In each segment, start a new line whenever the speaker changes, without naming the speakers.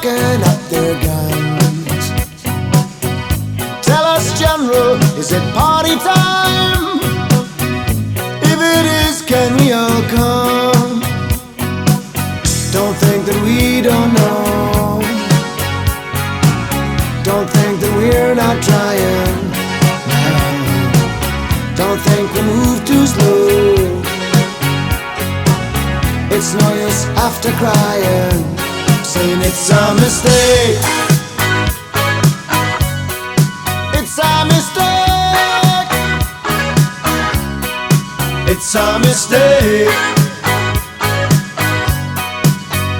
cocking up their guns. Tell us, General, is it party time? If it is, can we all come? Don't think that we don't know. Don't think that we're not trying. Don't think we move too slow. It's no use after crying saying it's a mistake. It's a mistake. It's a mistake.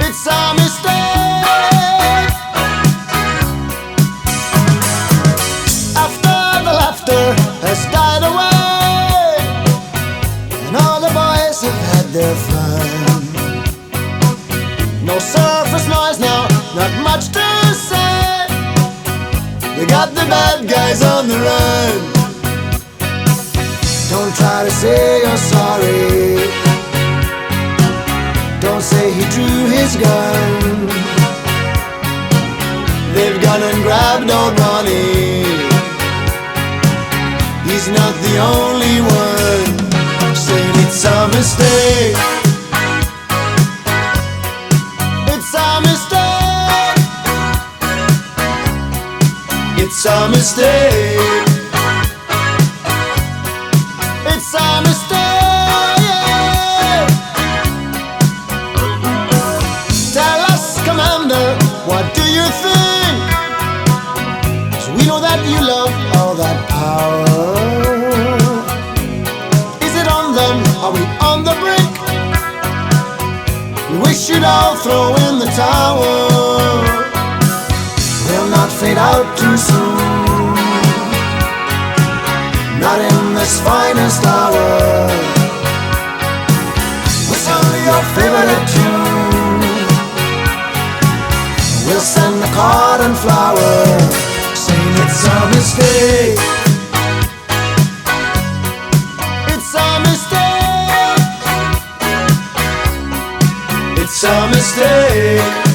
It's a mistake. After the laughter has died away, and all the boys have had their fun. Much to say. They got the bad guys on the run. Don't try to say you're sorry. Don't say he drew his gun. They've gone and grabbed old Ronnie. He's not the only one It's a mistake. Out too soon. Not in this finest hour. Whistle your favorite tune. We'll send a card and flower, saying it's a mistake. It's a mistake. It's a mistake.